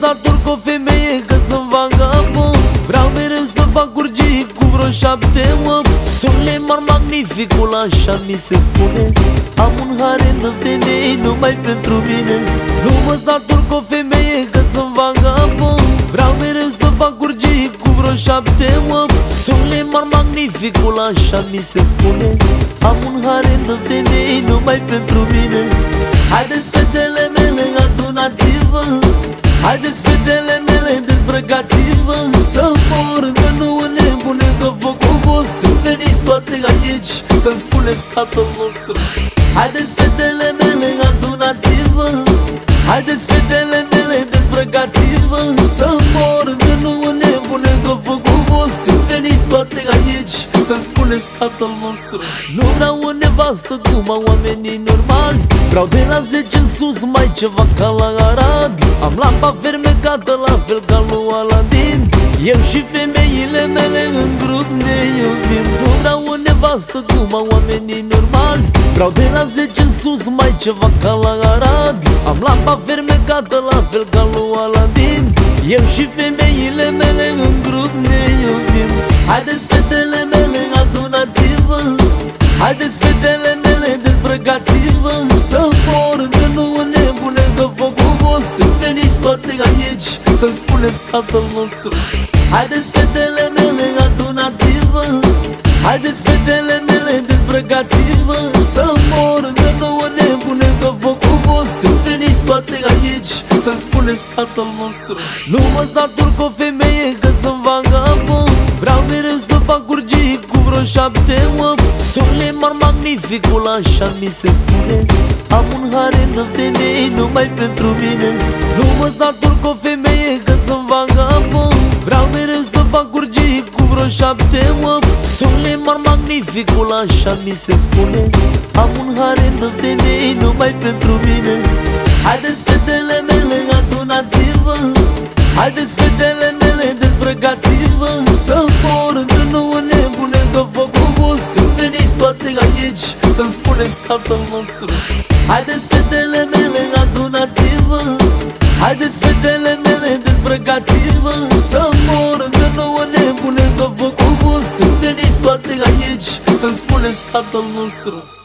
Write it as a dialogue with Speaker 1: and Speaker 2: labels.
Speaker 1: satur cu o femeie că sunt vagabond Vreau mereu să fac urgii cu vreo șapte opt Sunt lemar magnificul, așa mi se spune. Am un harem de femei numai pentru mine. Nu mă satur cu o femeie că sunt vagabond Vreau mereu să fac urgii cu vreo șapte opt Sunt lemar magnificul, așa mi se spune. Am un harem de femei numai pentru mine. Haideți fetele mele, adunați-vă Haideți fetele mele, dezbrăcați-vă Să mor, că nu nebunesc de focul vostru Veniți toate aici să-mi spuneți tatăl nostru. Haideți fetele mele, adunați-vă. Haideți fetele mele, dezbrăcați-vă Să mor, că nu nebunesc de focul vostru Veniți toate aici să-mi spuneți tatăl nostru. Nu vreau o nevastă cum au oamenii normali Vreau de la 10 în sus mai ceva ca la arabi Am lampa fermecată la fel ca lui Aladin Eu și femeile mele în grup ne iubim. Nu vreau o nevastă cum au oamenii normali. Vreau de la 10 în sus mai ceva ca la arabi Am lampa fermecată la fel ca lui Aladin Eu și femeile mele în grup ne iubim. Haideți fetele mele, adunați-vă. Haideți fetele mele, dezbrăcați-vă Să mor, că nu nebunesc de focul vostru Veniți toate aici să-mi spuneți tatăl nostru. Haideți fetele mele, adunați-vă. Haideți fetele mele, dezbrăcați-vă Să mor, că nu nebunesc de focul vostru Veniți toate aici să-mi spuneți tatăl nostru. Nu mă satur cu o femeie că sunt vagabond Vreau mereu să fac urgii cu vreo șapte opt Sunt lemar magnificul, așa mi se spune Am un harem de femei numai pentru mine. Nu mă satur cu o femeie că sunt vagabond. Vreau mereu să fac urgii cu vreo șapte opt Sunt lemar magnificul, așa mi se spune. Am un harem de femei numai pentru mine. Haideți fetele mele, adunați-vă Haideți fetele mele, dezbrăcați-vă Să să-mi spuneți tatăl nostru. Haideți fetele mele, adunați-vă. Haideți fetele mele, dezbrăcați-vă Să mor, că nu nebunesc de focul vostru. Veniți toate aici să-mi spuneți tatăl nostru